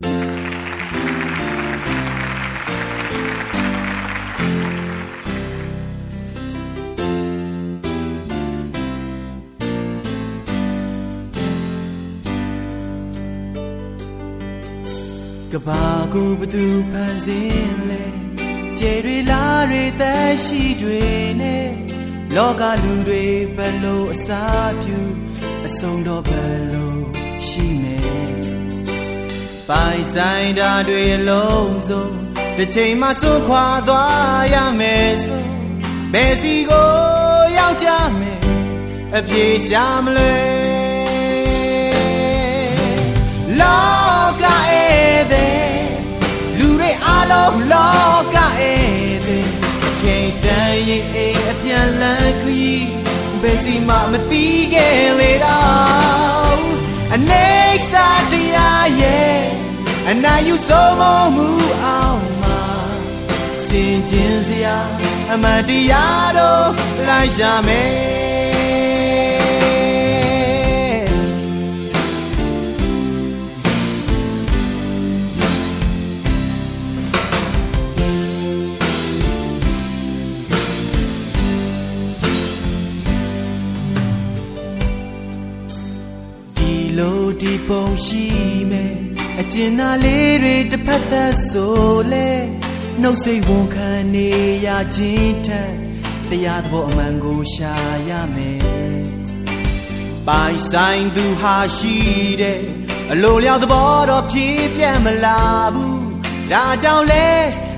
ကဘာကိုဘသူဖန်ဆင်းလဲကျေတွေလားတွေသက်ရှိတွေနဲ့လောကလူတွေဘယ်လိုအစာပြုအဆုံးတော့ဘယ်လိုရှိမယ် ပိုင်ဆိုင်တာတွေအလုံးစုံတစ်ချိန်မှစွန့်ခွာသွားရမယ်ဆိုဘယ်စီကိုရောက်ကြမယ်အပြေရှာမလွယ်လောကဧည့်လူတွေအားလုံးလောကဧည့်အချိန်တန်ရင်အိမ်အပြန်လန်းခရီးဘယ်စီမှမတီးခဲ့လေတော့အနေစာတရားရဲ့အ နာယူဆုံးမမှုအောင်မှာစင်ကျင်စရာအမှန်တရားတို့လိုက်ရှာမယ်ဒီလိုဒီပုံရှိမယ် အကျဉ်းနာလေးတွေတစ်ဖက်သက်ဆိုလဲနှုတ်စိတ်ဝန်ခံနေရခြင်းထက်တရားသဘောအမှန်ကိုရှာရမယ်ပိုင်ဆိုင်သူဟာရှိတဲ့အလိုလျောက်သဘောတော့ဖြည့်ပြတ်မလာဘူးဒါကြောင့်လဲ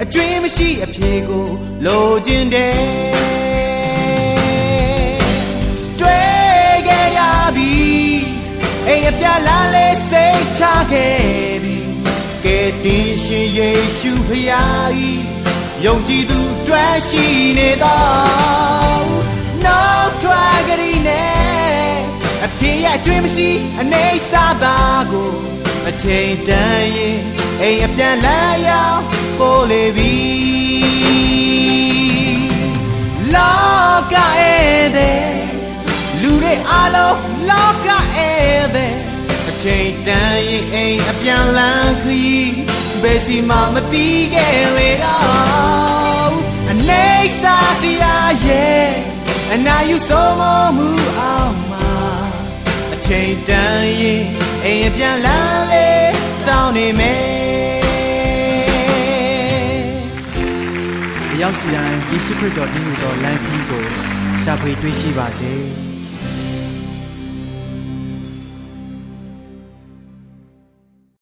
အကျွေးမရှိအဖြေကိုလိုချင်တယ်တွေ့ခဲ့ရပြီအိမ်အပြလာလဲစိတ်ချခဲ့ ပြီကဲတင်ရှင်ယေရှုဖျားဤယုံကြည်သူတွေ့ရှိနေတော့နောက်ထွက်ကြရည်နဲ့အဖြေရအကျွေးမရှိအနေစာသာကိုအချိန်တန်ရင်အိမ်အပြန်လာရောက်ပို့လေပြီလောကဧည့်သည်လူတွေအားလုံးလောကဧည့်သည်အ ချိန်တန်ရင်အိမ်အပြန်လန်းခရီးဘယ်စီမှမတီးခဲ့လေတော့အနေစာတရားရဲ့အနာယူဆုံးမမှုအောင်မှာအချိန်တန်ရင်အိမ်အပြန်လန်းလေစောင်းနေမယ်အရောက်စီတိုင်းယေရှုခရစ်တော်တည်ဟူသောလမ်းခီးကိုရှာဖွေတွေ့ရှိပါစေ။